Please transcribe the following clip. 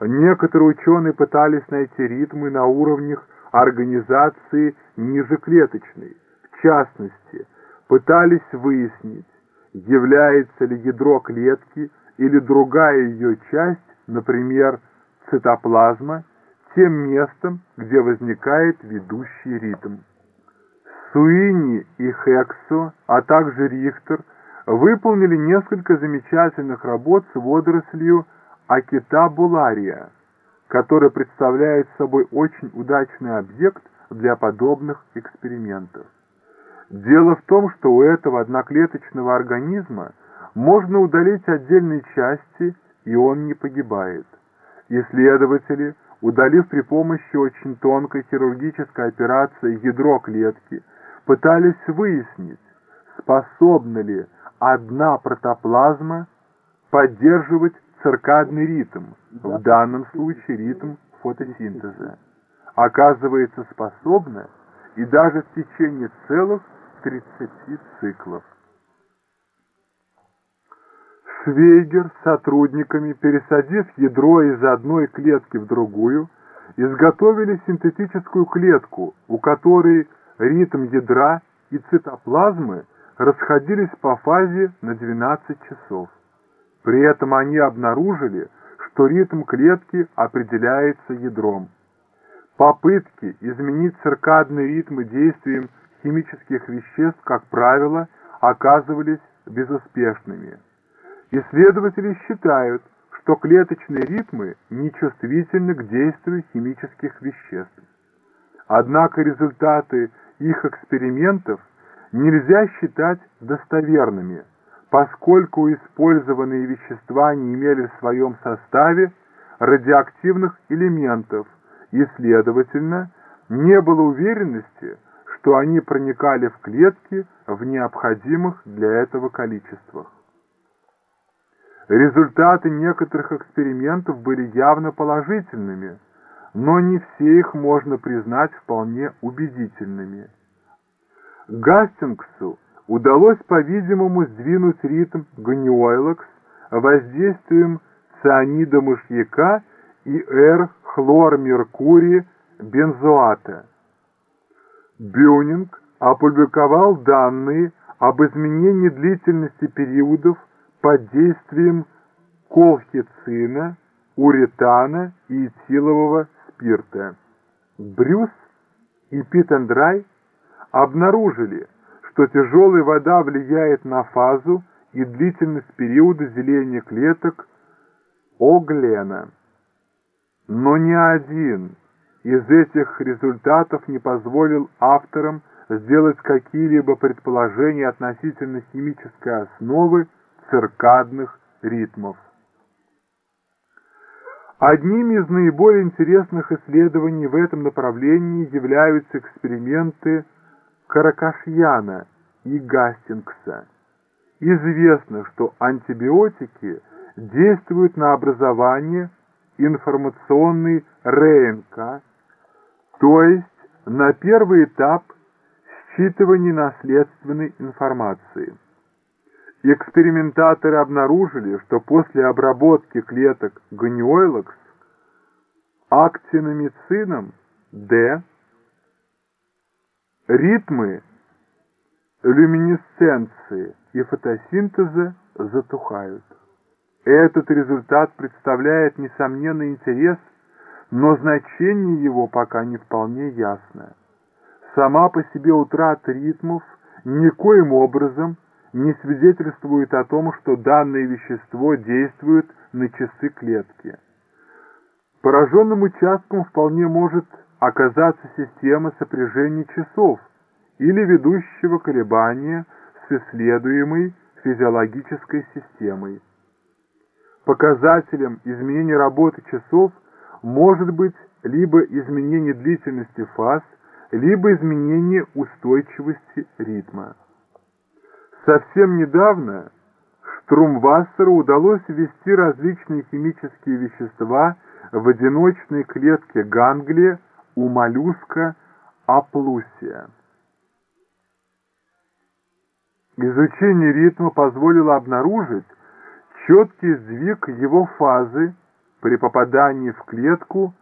Некоторые ученые пытались найти ритмы на уровнях организации нижеклеточной. В частности, пытались выяснить, является ли ядро клетки или другая ее часть, например, цитоплазма, тем местом, где возникает ведущий ритм. Суини и Хексо, а также Рихтер выполнили несколько замечательных работ с водорослью акетабулария, которая представляет собой очень удачный объект для подобных экспериментов. Дело в том, что у этого одноклеточного организма можно удалить отдельные части, и он не погибает. Исследователи, удалив при помощи очень тонкой хирургической операции ядро клетки, пытались выяснить, способна ли одна протоплазма поддерживать циркадный ритм, в данном случае ритм фотосинтеза. Оказывается, способна и даже в течение целых 30 циклов. Швейгер с сотрудниками, пересадив ядро из одной клетки в другую, изготовили синтетическую клетку, у которой ритм ядра и цитоплазмы расходились по фазе на 12 часов. При этом они обнаружили, что ритм клетки определяется ядром. Попытки изменить циркадные ритмы действием химических веществ, как правило, оказывались безуспешными. Исследователи считают, что клеточные ритмы нечувствительны к действию химических веществ. Однако результаты их экспериментов нельзя считать достоверными, поскольку использованные вещества не имели в своем составе радиоактивных элементов и, следовательно, не было уверенности, что они проникали в клетки в необходимых для этого количествах. Результаты некоторых экспериментов были явно положительными, но не все их можно признать вполне убедительными. Гастингсу удалось, по-видимому, сдвинуть ритм гниойлакс воздействием цианида мышьяка и Р-хлор-меркурия бензоата. Бюнинг опубликовал данные об изменении длительности периодов под действием колхицина, уретана и этилового спирта. Брюс и Питендрай обнаружили, что тяжелая вода влияет на фазу и длительность периода деления клеток Оглена. Но ни один из этих результатов не позволил авторам сделать какие-либо предположения относительно химической основы циркадных ритмов. Одними из наиболее интересных исследований в этом направлении являются эксперименты Каракашьяна и Гастингса. Известно, что антибиотики действуют на образование информационной РНК, то есть на первый этап считывания наследственной информации. Экспериментаторы обнаружили, что после обработки клеток гниойлакс актиномицином D ритмы люминесценции и фотосинтеза затухают. Этот результат представляет несомненный интерес, но значение его пока не вполне ясно. Сама по себе утрата ритмов никоим образом не свидетельствует о том, что данное вещество действует на часы клетки. Пораженным участком вполне может оказаться система сопряжения часов или ведущего колебания с исследуемой физиологической системой. Показателем изменения работы часов может быть либо изменение длительности фаз, либо изменение устойчивости ритма. Совсем недавно Штрумвассеру удалось ввести различные химические вещества в одиночной клетке ганглия у моллюска аплусия. Изучение ритма позволило обнаружить четкий сдвиг его фазы при попадании в клетку